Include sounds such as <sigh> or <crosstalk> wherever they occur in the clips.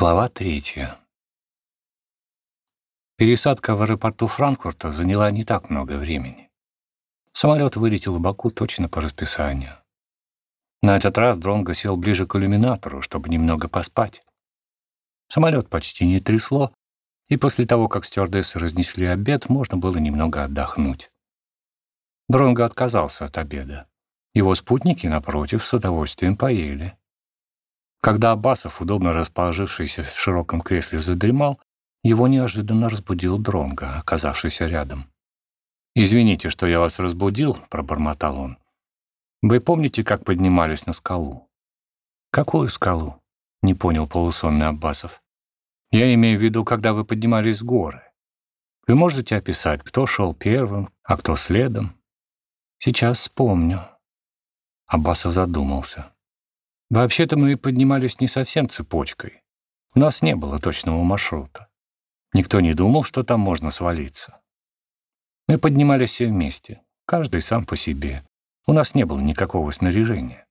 Глава третья. Пересадка в аэропорту Франкфурта заняла не так много времени. Самолет вылетел в Баку точно по расписанию. На этот раз Дронго сел ближе к иллюминатору, чтобы немного поспать. Самолет почти не трясло, и после того, как стюардессы разнесли обед, можно было немного отдохнуть. Дронго отказался от обеда. Его спутники, напротив, с удовольствием поели. Когда Аббасов, удобно расположившийся в широком кресле, задремал, его неожиданно разбудил Дронга, оказавшийся рядом. «Извините, что я вас разбудил», — пробормотал он. «Вы помните, как поднимались на скалу?» «Какую скалу?» — не понял полусонный Аббасов. «Я имею в виду, когда вы поднимались с горы. Вы можете описать, кто шел первым, а кто следом?» «Сейчас вспомню». Аббасов задумался. Вообще-то мы поднимались не совсем цепочкой. У нас не было точного маршрута. Никто не думал, что там можно свалиться. Мы поднимались все вместе, каждый сам по себе. У нас не было никакого снаряжения.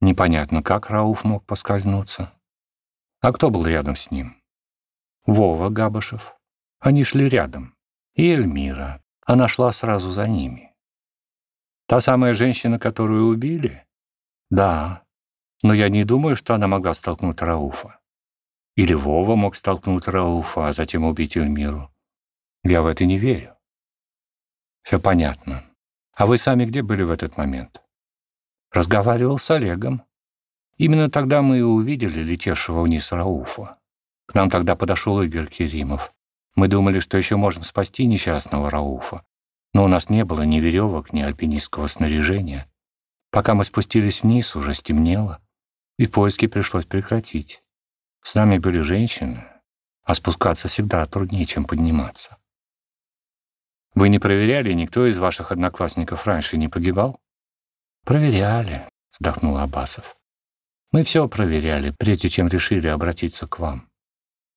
Непонятно, как Рауф мог поскользнуться. А кто был рядом с ним? Вова Габышев. Они шли рядом. И Эльмира. Она шла сразу за ними. Та самая женщина, которую убили? Да, но я не думаю, что она могла столкнуть Рауфа. Или Вова мог столкнуть Рауфа, а затем убить Эльмиру. Я в это не верю. Все понятно. А вы сами где были в этот момент? Разговаривал с Олегом. Именно тогда мы и увидели летевшего вниз Рауфа. К нам тогда подошел Игорь Керимов. Мы думали, что еще можно спасти несчастного Рауфа. Но у нас не было ни веревок, ни альпинистского снаряжения. Пока мы спустились вниз, уже стемнело и поиски пришлось прекратить. С нами были женщины, а спускаться всегда труднее, чем подниматься. Вы не проверяли, никто из ваших одноклассников раньше не погибал? Проверяли, вздохнул Абасов. Мы все проверяли, прежде чем решили обратиться к вам.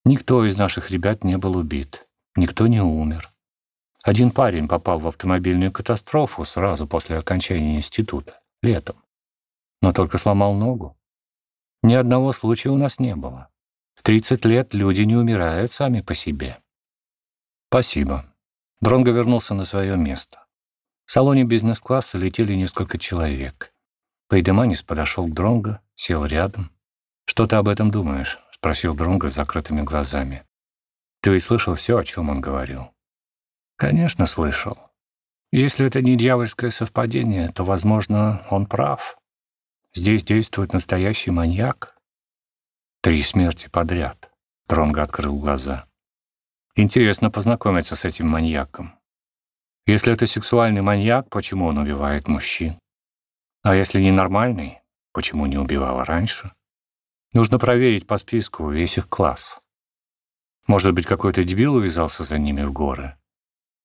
Никто из наших ребят не был убит, никто не умер. Один парень попал в автомобильную катастрофу сразу после окончания института, летом, но только сломал ногу. Ни одного случая у нас не было. В 30 лет люди не умирают сами по себе. Спасибо. Дронго вернулся на свое место. В салоне бизнес-класса летели несколько человек. Пейдеманис подошел к Дронго, сел рядом. «Что ты об этом думаешь?» — спросил Дронго с закрытыми глазами. «Ты ведь слышал все, о чем он говорил?» «Конечно, слышал. Если это не дьявольское совпадение, то, возможно, он прав. Здесь действует настоящий маньяк. Три смерти подряд. Дронго открыл глаза. Интересно познакомиться с этим маньяком. Если это сексуальный маньяк, почему он убивает мужчин? А если ненормальный, почему не убивал раньше? Нужно проверить по списку весь их класс. Может быть, какой-то дебил увязался за ними в горы?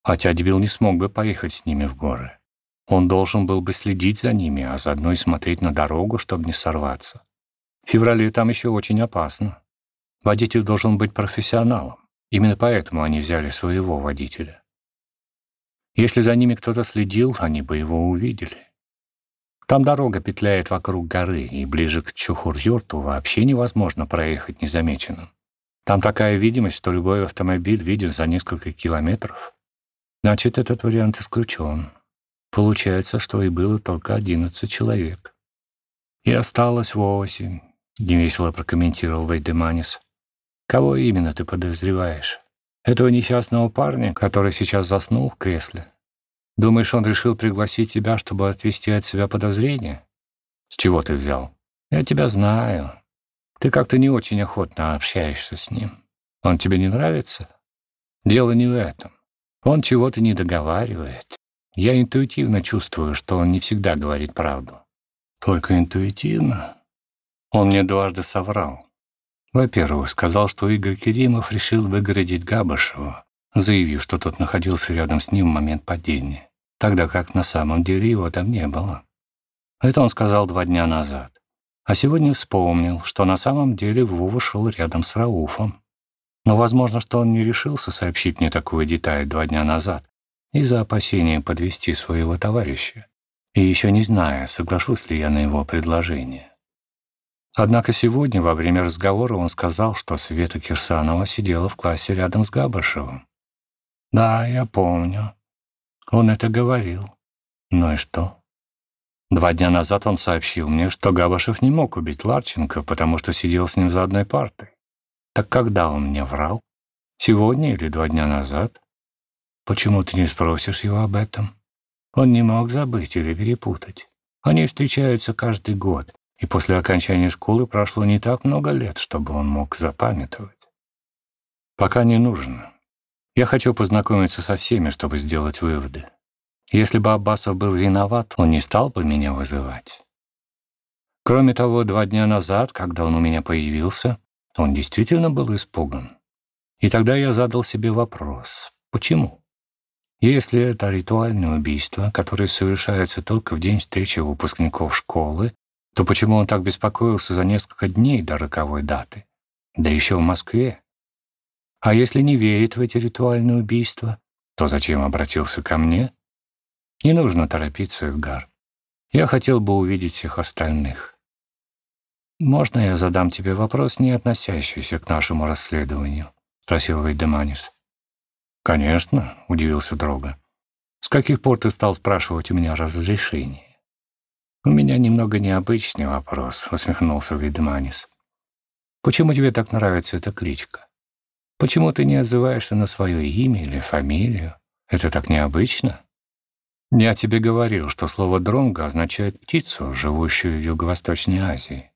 Хотя дебил не смог бы поехать с ними в горы. Он должен был бы следить за ними, а заодно и смотреть на дорогу, чтобы не сорваться. В феврале там еще очень опасно. Водитель должен быть профессионалом. Именно поэтому они взяли своего водителя. Если за ними кто-то следил, они бы его увидели. Там дорога петляет вокруг горы, и ближе к Чухур-Юрту вообще невозможно проехать незамеченным. Там такая видимость, что любой автомобиль видит за несколько километров. Значит, этот вариант исключен. Получается, что и было только одиннадцать человек. И осталось восемь, невесело прокомментировал Вейдеманис. Кого именно ты подозреваешь? Этого несчастного парня, который сейчас заснул в кресле? Думаешь, он решил пригласить тебя, чтобы отвести от себя подозрения? С чего ты взял? Я тебя знаю. Ты как-то не очень охотно общаешься с ним. Он тебе не нравится? Дело не в этом. Он чего-то не договаривает. Я интуитивно чувствую, что он не всегда говорит правду. Только интуитивно. Он мне дважды соврал. Во-первых, сказал, что Игорь Керимов решил выгородить Габышева, заявив, что тот находился рядом с ним в момент падения, тогда как на самом деле его там не было. Это он сказал два дня назад. А сегодня вспомнил, что на самом деле Вова шел рядом с Рауфом. Но возможно, что он не решился сообщить мне такую деталь два дня назад, из-за опасения подвести своего товарища, и еще не зная, соглашусь ли я на его предложение. Однако сегодня во время разговора он сказал, что Света Кирсанова сидела в классе рядом с Габашевым. Да, я помню. Он это говорил. Ну и что? Два дня назад он сообщил мне, что Габашев не мог убить Ларченко, потому что сидел с ним за одной партой. Так когда он мне врал? Сегодня или два дня назад? Почему ты не спросишь его об этом? Он не мог забыть или перепутать. Они встречаются каждый год, и после окончания школы прошло не так много лет, чтобы он мог запамятовать. Пока не нужно. Я хочу познакомиться со всеми, чтобы сделать выводы. Если бы Аббасов был виноват, он не стал бы меня вызывать. Кроме того, два дня назад, когда он у меня появился, он действительно был испуган. И тогда я задал себе вопрос, почему? Если это ритуальное убийство, которое совершается только в день встречи выпускников школы, то почему он так беспокоился за несколько дней до роковой даты? Да еще в Москве. А если не верит в эти ритуальные убийства, то зачем обратился ко мне? Не нужно торопиться, Эдгар. Я хотел бы увидеть всех остальных. «Можно я задам тебе вопрос, не относящийся к нашему расследованию?» — спросил Вейдеманис. «Конечно», — удивился Дрога. «С каких пор ты стал спрашивать у меня разрешение?» «У меня немного необычный вопрос», — усмехнулся Вейдеманис. «Почему тебе так нравится эта кличка? Почему ты не отзываешься на свое имя или фамилию? Это так необычно?» Я тебе говорил, что слово «дронго» означает птицу, живущую в Юго-Восточной Азии.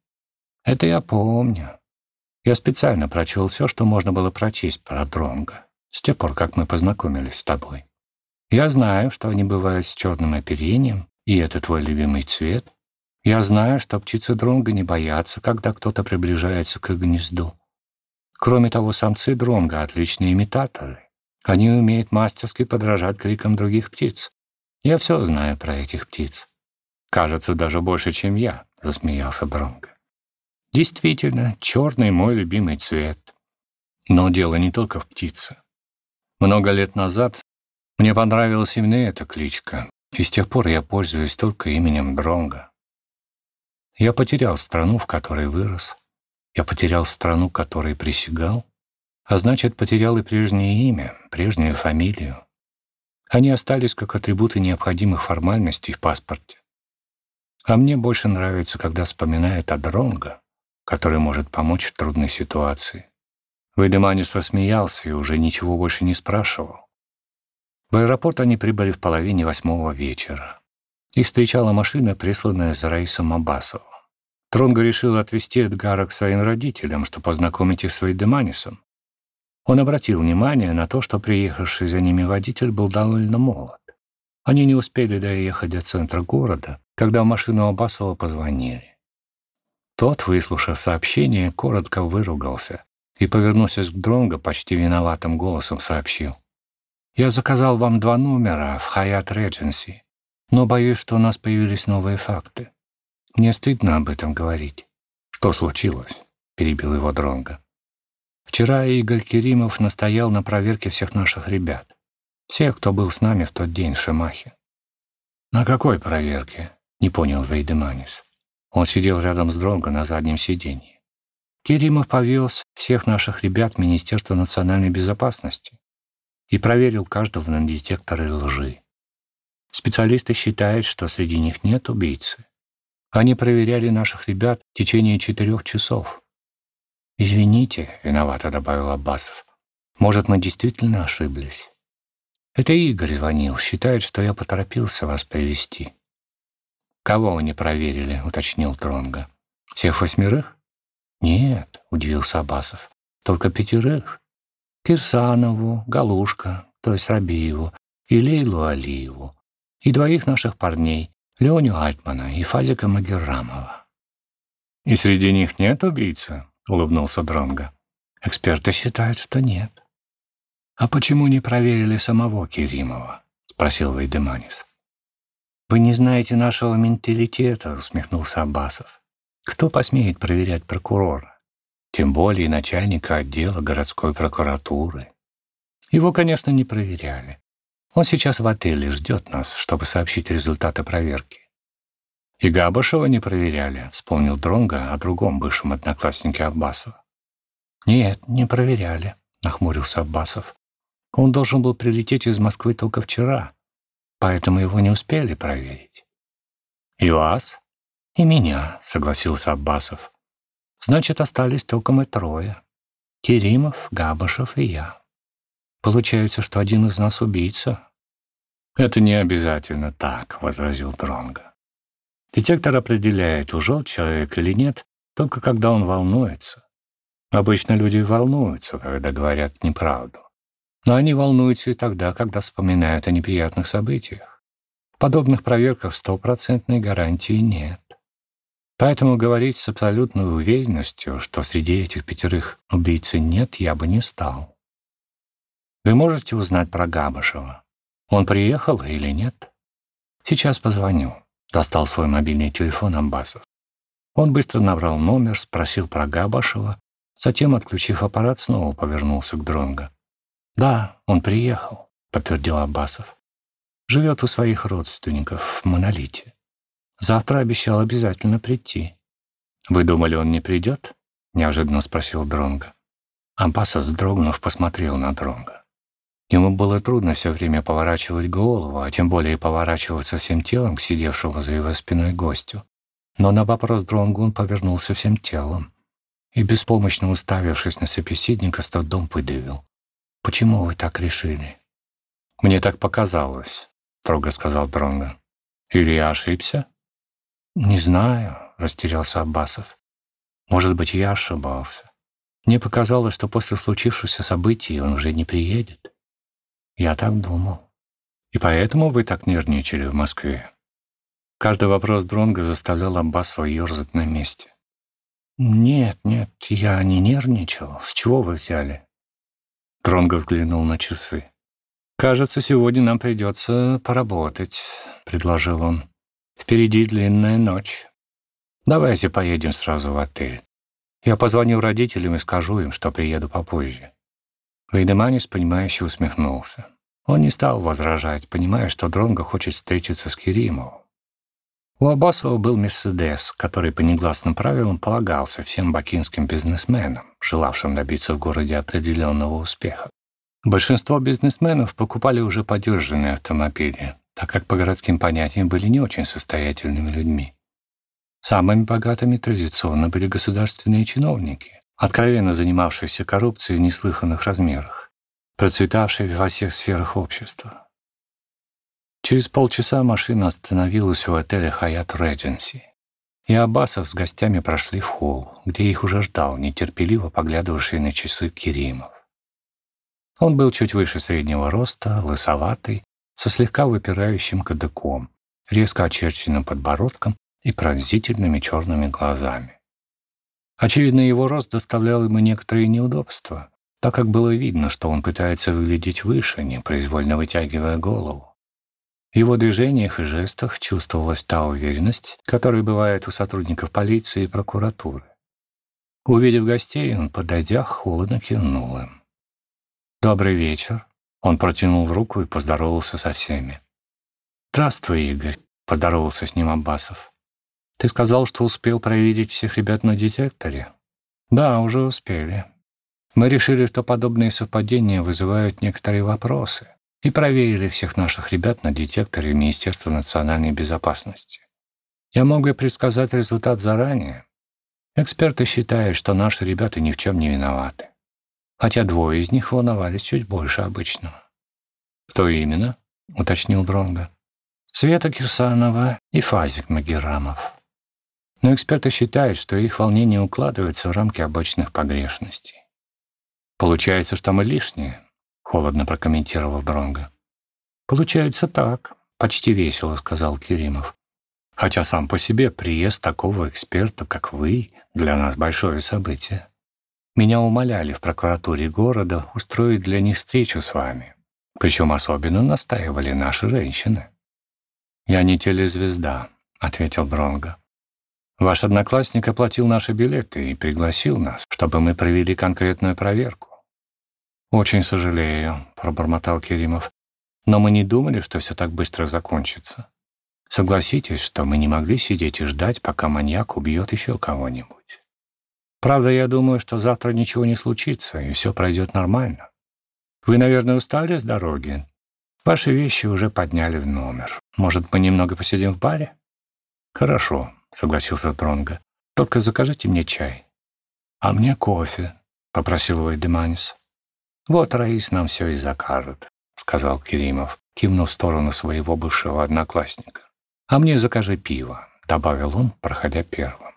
Это я помню. Я специально прочел все, что можно было прочесть про дронго, с тех пор, как мы познакомились с тобой. Я знаю, что они бывают с черным оперением, и это твой любимый цвет. Я знаю, что птицы дронго не боятся, когда кто-то приближается к их гнезду. Кроме того, самцы дронго — отличные имитаторы. Они умеют мастерски подражать крикам других птиц. Я все знаю про этих птиц. Кажется, даже больше, чем я, засмеялся Бронко. Действительно, черный мой любимый цвет. Но дело не только в птице. Много лет назад мне понравилась именно эта кличка, и с тех пор я пользуюсь только именем Дронга. Я потерял страну, в которой вырос. Я потерял страну, которой присягал. А значит, потерял и прежнее имя, прежнюю фамилию. Они остались как атрибуты необходимых формальностей в паспорте. А мне больше нравится, когда вспоминают о Дронго, который может помочь в трудной ситуации. Вейдеманис рассмеялся и уже ничего больше не спрашивал. В аэропорт они прибыли в половине восьмого вечера. Их встречала машина, присланная за Раисом Аббасовым. Тронго решил отвезти Эдгара к своим родителям, чтобы познакомить их с Вейдеманисом, он обратил внимание на то, что приехавший за ними водитель был довольно молод. Они не успели доехать до центра города, когда в машину Абасова позвонили. Тот, выслушав сообщение, коротко выругался и, повернувшись к Дронго, почти виноватым голосом сообщил. «Я заказал вам два номера в Hyatt Regency, но боюсь, что у нас появились новые факты. Мне стыдно об этом говорить». «Что случилось?» — перебил его Дронго. Вчера Игорь Керимов настоял на проверке всех наших ребят. Всех, кто был с нами в тот день в Шимахе. «На какой проверке?» — не понял Вейдеманис. Он сидел рядом с Дронго на заднем сиденье. Керимов повез всех наших ребят в Министерство национальной безопасности и проверил каждого на детекторы лжи. Специалисты считают, что среди них нет убийцы. Они проверяли наших ребят в течение четырех часов. «Извините», — виновато добавил Аббасов. «Может, мы действительно ошиблись?» «Это Игорь звонил. Считает, что я поторопился вас привести «Кого не проверили?» — уточнил Тронга. «Всех восьмерых?» «Нет», — удивился Абасов. «Только пятерых. Кирсанову, Галушка, то есть Рабиеву, и Лейлу Алиеву, и двоих наших парней, Леню Альтмана и Фазика Магеррамова». «И среди них нет убийцы?» — улыбнулся Дронго. «Эксперты считают, что нет». «А почему не проверили самого Керимова?» — спросил Вейдеманис. «Вы не знаете нашего менталитета», — усмехнулся Аббасов. «Кто посмеет проверять прокурора? Тем более начальника отдела городской прокуратуры. Его, конечно, не проверяли. Он сейчас в отеле ждет нас, чтобы сообщить результаты проверки. «И Габышева не проверяли», — вспомнил Дронга о другом бывшем однокласснике Аббасова. «Нет, не проверяли», — нахмурился Аббасов. «Он должен был прилететь из Москвы только вчера, поэтому его не успели проверить». «И вас?» «И меня», — согласился Аббасов. «Значит, остались только мы трое. Керимов, Габышев и я. Получается, что один из нас убийца». «Это не обязательно так», — возразил Дронго. Детектор определяет, лжет человек или нет, только когда он волнуется. Обычно люди волнуются, когда говорят неправду. Но они волнуются и тогда, когда вспоминают о неприятных событиях. В подобных проверках стопроцентной гарантии нет. Поэтому говорить с абсолютной уверенностью, что среди этих пятерых убийцы нет, я бы не стал. Вы можете узнать про Габышева? Он приехал или нет? Сейчас позвоню. Достал свой мобильный телефон Амбасов. Он быстро набрал номер, спросил про Габашева, затем, отключив аппарат, снова повернулся к Дронго. «Да, он приехал», — подтвердил Аббасов. «Живет у своих родственников в Монолите. Завтра обещал обязательно прийти». «Вы думали, он не придет?» — неожиданно спросил Дронго. Аббасов, вздрогнув, посмотрел на Дронго. Ему было трудно все время поворачивать голову, а тем более поворачиваться всем телом к сидевшему за его спиной гостю. Но на вопрос Дронгу он повернулся всем телом и, беспомощно уставившись на собеседника, с трудом выдавил. «Почему вы так решили?» «Мне так показалось», — строго сказал Дронго. «Или я ошибся?» «Не знаю», — растерялся Аббасов. «Может быть, я ошибался. Мне показалось, что после случившихся событий он уже не приедет». Я так думал. И поэтому вы так нервничали в Москве? Каждый вопрос Дронга заставлял Аббасова ерзать на месте. «Нет, нет, я не нервничал. С чего вы взяли?» Дронго взглянул на часы. «Кажется, сегодня нам придется поработать», — предложил он. «Впереди длинная ночь. Давайте поедем сразу в отель. Я позвоню родителям и скажу им, что приеду попозже. Вейдеманис, понимающе усмехнулся. Он не стал возражать, понимая, что Дронго хочет встретиться с Керимовым. У Абасова был «Мерседес», который по негласным правилам полагался всем бакинским бизнесменам, желавшим добиться в городе определенного успеха. Большинство бизнесменов покупали уже подержанные автомобили, так как по городским понятиям были не очень состоятельными людьми. Самыми богатыми традиционно были государственные чиновники, откровенно занимавшийся коррупцией в неслыханных размерах, процветавший во всех сферах общества. Через полчаса машина остановилась у отеля «Хаят Редженси», и Аббасов с гостями прошли в холл, где их уже ждал нетерпеливо поглядывавший на часы Керимов. Он был чуть выше среднего роста, лысоватый, со слегка выпирающим кадыком, резко очерченным подбородком и пронзительными черными глазами. Очевидно, его рост доставлял ему некоторые неудобства, так как было видно, что он пытается выглядеть выше, непроизвольно вытягивая голову. В его движениях и жестах чувствовалась та уверенность, которая бывает у сотрудников полиции и прокуратуры. Увидев гостей, он, подойдя, холодно кивнул им. «Добрый вечер». Он протянул руку и поздоровался со всеми. «Здравствуй, Игорь», — поздоровался с ним Аббасов. Ты сказал, что успел проверить всех ребят на детекторе? Да, уже успели. Мы решили, что подобные совпадения вызывают некоторые вопросы и проверили всех наших ребят на детекторе Министерства национальной безопасности. Я мог бы предсказать результат заранее. Эксперты считают, что наши ребята ни в чем не виноваты. Хотя двое из них волновались чуть больше обычного. «Кто именно?» — уточнил Дронга. «Света Кирсанова и Фазик Магерамов». Но эксперты считают, что их волнение укладывается в рамки обычных погрешностей. «Получается, что мы лишние», — холодно прокомментировал Дронго. «Получается так», — почти весело сказал Керимов. «Хотя сам по себе приезд такого эксперта, как вы, для нас большое событие. Меня умоляли в прокуратуре города устроить для них встречу с вами. Причем особенно настаивали наши женщины». «Я не телезвезда», — ответил Дронго. Ваш одноклассник оплатил наши билеты и пригласил нас, чтобы мы провели конкретную проверку. «Очень сожалею», — пробормотал Керимов. «Но мы не думали, что все так быстро закончится. Согласитесь, что мы не могли сидеть и ждать, пока маньяк убьет еще кого-нибудь. Правда, я думаю, что завтра ничего не случится, и все пройдет нормально. Вы, наверное, устали с дороги? Ваши вещи уже подняли в номер. Может, мы немного посидим в баре? Хорошо, согласился Тронга. Только закажите мне чай. А мне кофе, попросил Вайдеманис. Вот Раис нам все и закажет, сказал Керимов, кивнув в сторону своего бывшего одноклассника. А мне закажи пиво, добавил он, проходя первым.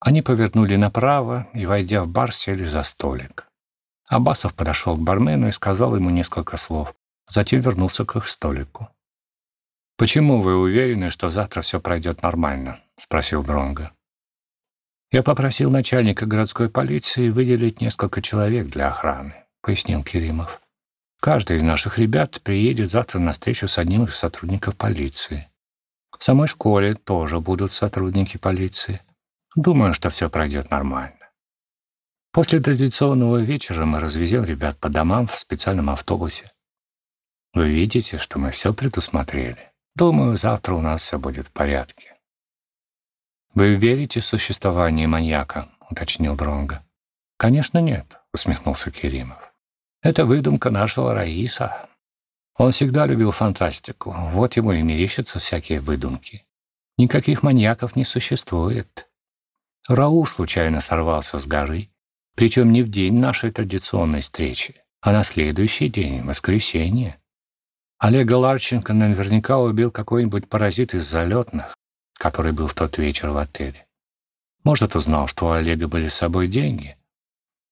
Они повернули направо и, войдя в бар, сели за столик. Абасов подошел к бармену и сказал ему несколько слов, затем вернулся к их столику. «Почему вы уверены, что завтра все пройдет нормально?» — спросил Дронго. «Я попросил начальника городской полиции выделить несколько человек для охраны», — пояснил Керимов. «Каждый из наших ребят приедет завтра на встречу с одним из сотрудников полиции. В самой школе тоже будут сотрудники полиции. Думаю, что все пройдет нормально. После традиционного вечера мы развезем ребят по домам в специальном автобусе. Вы видите, что мы все предусмотрели. Думаю, завтра у нас все будет в порядке. Вы верите в существование маньяка? уточнил Дронга. Конечно, нет, усмехнулся Керимов. Это выдумка нашего Раиса. Он всегда любил фантастику. Вот ему и мерещатся всякие выдумки. Никаких маньяков не существует. Раул случайно сорвался с горы причем не в день нашей традиционной встречи, а на следующий день, воскресенье. Олега Ларченко наверняка убил какой-нибудь паразит из залетных, который был в тот вечер в отеле. Может, узнал, что у Олега были с собой деньги.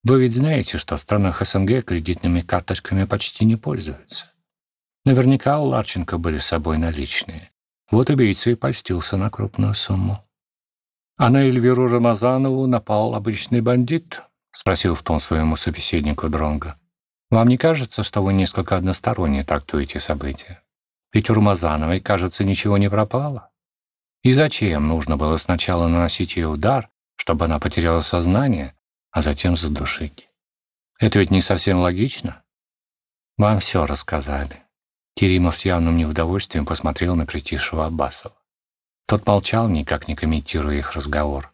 Вы ведь знаете, что в странах СНГ кредитными карточками почти не пользуются. Наверняка у Ларченко были с собой наличные. Вот убийца и польстился на крупную сумму. А на Эльвиру Рамазанову напал обычный бандит, — спросил в том своему собеседнику Дронга. «Вам не кажется, что вы несколько односторонне трактуете события? Ведь у Румазановой, кажется, ничего не пропало. И зачем нужно было сначала наносить ей удар, чтобы она потеряла сознание, а затем задушить? Это ведь не совсем логично. Вам все рассказали». Керимов с явным неудовольствием посмотрел на притихшего Аббасова. Тот молчал, никак не комментируя их разговор.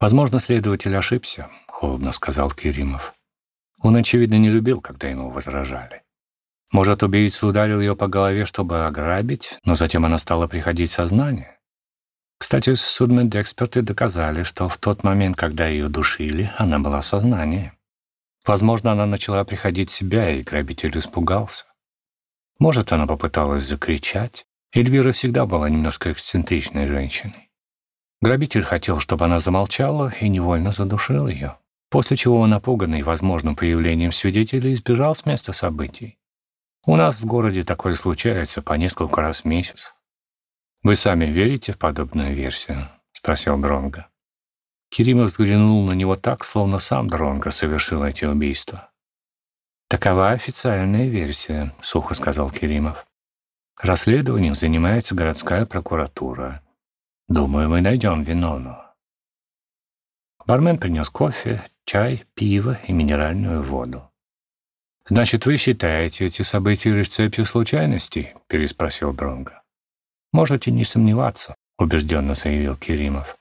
Возможно, следователь ошибся холодно сказал Киримов. Он, очевидно, не любил, когда ему возражали. Может, убийца ударил ее по голове, чтобы ограбить, но затем она стала приходить в сознание? Кстати, судмедэксперты доказали, что в тот момент, когда ее душили, она была в сознании. Возможно, она начала приходить в себя, и грабитель испугался. Может, она попыталась закричать. Эльвира всегда была немножко эксцентричной женщиной. Грабитель хотел, чтобы она замолчала, и невольно задушил ее после чего напуганный возможным появлением свидетелей избежал с места событий. У нас в городе такое случается по несколько раз в месяц. «Вы сами верите в подобную версию?» — спросил Дронга. Киримов взглянул на него так, словно сам Дронга совершил эти убийства. «Такова официальная версия», — сухо сказал Киримов. «Расследованием занимается городская прокуратура. Думаю, мы найдем виновного». Бармен принес кофе, чай, пиво и минеральную воду. «Значит, вы считаете эти события лишь цепью случайностей?» — переспросил Дронго. «Можете не сомневаться», — убежденно заявил Керимов.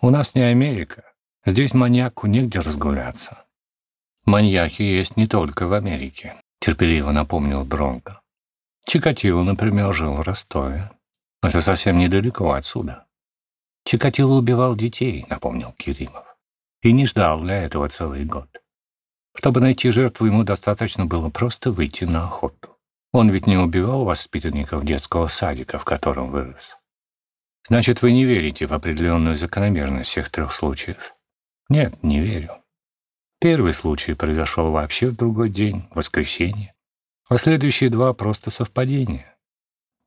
«У нас не Америка. Здесь маньяку негде разгуляться». «Маньяки есть не только в Америке», — терпеливо напомнил Дронго. «Чикатило, например, жил в Ростове. Это совсем недалеко отсюда». «Чикатило убивал детей», — напомнил Керимов и не ждал для этого целый год. Чтобы найти жертву, ему достаточно было просто выйти на охоту. Он ведь не убивал воспитанников детского садика, в котором вырос. Значит, вы не верите в определенную закономерность всех трех случаев? Нет, не верю. Первый случай произошел вообще в другой день, воскресенье, а следующие два — просто совпадения.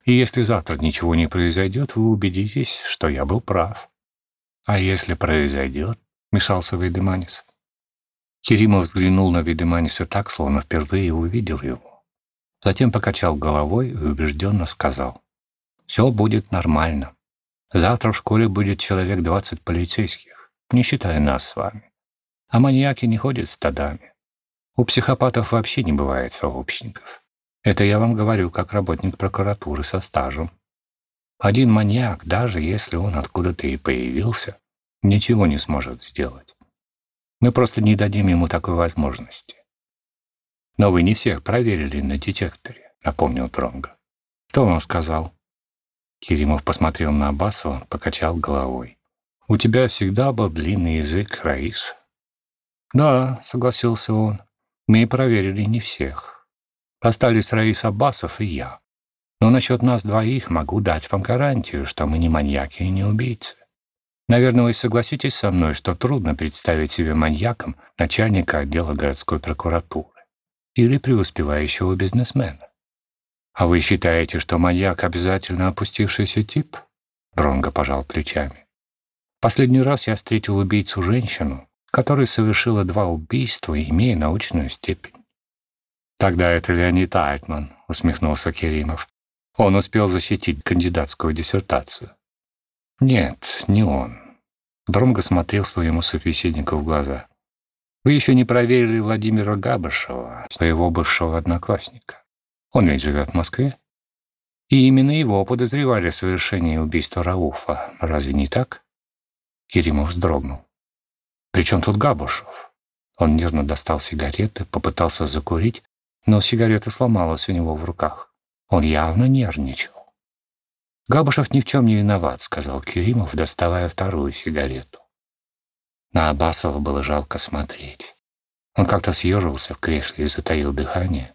И если завтра ничего не произойдет, вы убедитесь, что я был прав. А если произойдет, — мешался Вейдеманис. Керимов взглянул на Вейдеманиса так, словно впервые увидел его. Затем покачал головой и убежденно сказал. «Все будет нормально. Завтра в школе будет человек двадцать полицейских, не считая нас с вами. А маньяки не ходят стадами. У психопатов вообще не бывает сообщников. Это я вам говорю как работник прокуратуры со стажем. Один маньяк, даже если он откуда-то и появился, ничего не сможет сделать. Мы просто не дадим ему такой возможности. Но вы не всех проверили на детекторе, напомнил Тронга. Кто вам сказал? Керимов посмотрел на Аббасова, покачал головой. У тебя всегда был длинный язык, Раис. Да, согласился он. Мы проверили не всех. Остались Раис Аббасов и я. Но насчет нас двоих могу дать вам гарантию, что мы не маньяки и не убийцы. Наверное, вы согласитесь со мной, что трудно представить себе маньяком начальника отдела городской прокуратуры или преуспевающего бизнесмена. А вы считаете, что маньяк обязательно опустившийся тип? Дронго пожал плечами. Последний раз я встретил убийцу-женщину, которая совершила два убийства, имея научную степень. «Тогда это Леонид Альтман», — усмехнулся Керимов. Он успел защитить кандидатскую диссертацию. Нет, не он. Дронго смотрел своему собеседнику в глаза. Вы еще не проверили Владимира Габышева, своего бывшего одноклассника. Он ведь живет в Москве. И именно его подозревали в совершении убийства Рауфа. Разве не так? Керимов вздрогнул. «При чем тут Габушев?» Он нервно достал сигареты, попытался закурить, но сигарета сломалась у него в руках. Он явно нервничал. «Габушев ни в чем не виноват», — сказал Керимов, доставая вторую сигарету. На Абасова было жалко смотреть. Он как-то съежился в кресле и затаил дыхание.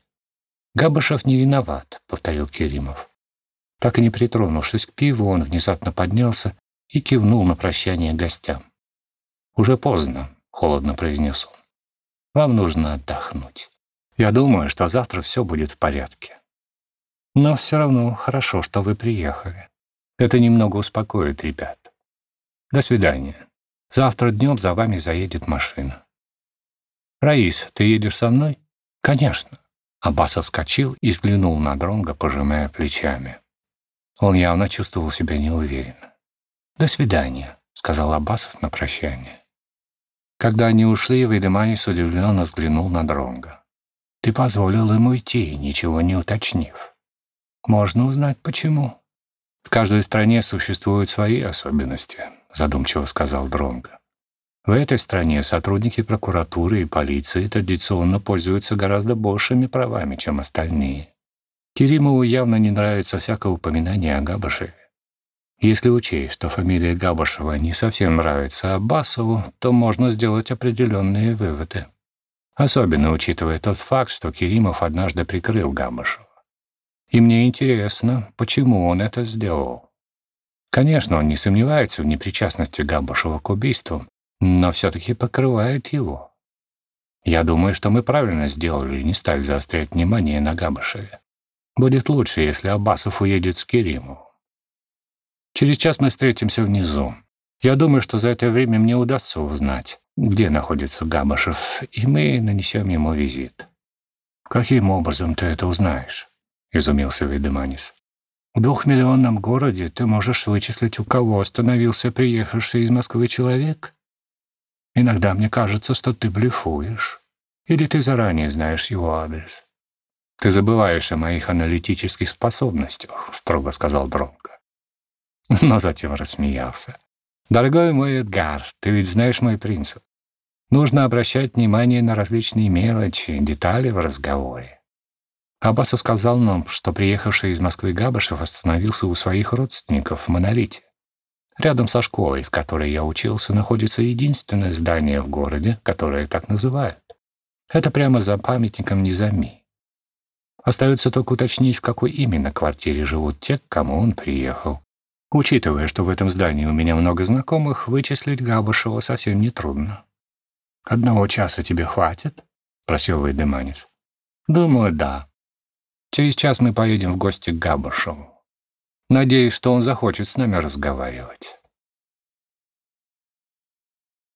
«Габышев не виноват», — повторил Керимов. Так и не притронувшись к пиву, он внезапно поднялся и кивнул на прощание гостям. «Уже поздно», — холодно произнес он. «Вам нужно отдохнуть. Я думаю, что завтра все будет в порядке». Но все равно хорошо, что вы приехали. Это немного успокоит ребят. До свидания. Завтра днем за вами заедет машина. Раис, ты едешь со мной? Конечно. Аббасов вскочил и взглянул на Дронга, пожимая плечами. Он явно чувствовал себя неуверенно. «До свидания», — сказал Аббасов на прощание. Когда они ушли, Вейдеманис удивленно взглянул на Дронга. «Ты позволил ему уйти, ничего не уточнив». Можно узнать, почему. В каждой стране существуют свои особенности, задумчиво сказал Дронго. В этой стране сотрудники прокуратуры и полиции традиционно пользуются гораздо большими правами, чем остальные. Керимову явно не нравится всякое упоминание о Габашеве. Если учесть, что фамилия Габашева не совсем нравится Аббасову, то можно сделать определенные выводы. Особенно учитывая тот факт, что Керимов однажды прикрыл Габашева. И мне интересно, почему он это сделал. Конечно, он не сомневается в непричастности Габушева к убийству, но все-таки покрывает его. Я думаю, что мы правильно сделали не стать заострять внимание на Габышеве. Будет лучше, если Аббасов уедет с Керимовым. Через час мы встретимся внизу. Я думаю, что за это время мне удастся узнать, где находится Габышев, и мы нанесем ему визит. Каким образом ты это узнаешь? — изумился Ведеманис. «В двухмиллионном городе ты можешь вычислить, у кого остановился приехавший из Москвы человек? Иногда мне кажется, что ты блефуешь. Или ты заранее знаешь его адрес?» «Ты забываешь о моих аналитических способностях», — строго сказал Дронго. <laughs> Но затем рассмеялся. «Дорогой мой Эдгар, ты ведь знаешь мой принцип. Нужно обращать внимание на различные мелочи, детали в разговоре. Аббасов сказал нам, что приехавший из Москвы Габышев остановился у своих родственников в Монолите. Рядом со школой, в которой я учился, находится единственное здание в городе, которое так называют. Это прямо за памятником Низами. Остается только уточнить, в какой именно квартире живут те, к кому он приехал. Учитывая, что в этом здании у меня много знакомых, вычислить Габышева совсем нетрудно. «Одного часа тебе хватит?» — спросил Вейдеманис. «Думаю, да», Через час мы поедем в гости к Габышеву. Надеюсь, что он захочет с нами разговаривать.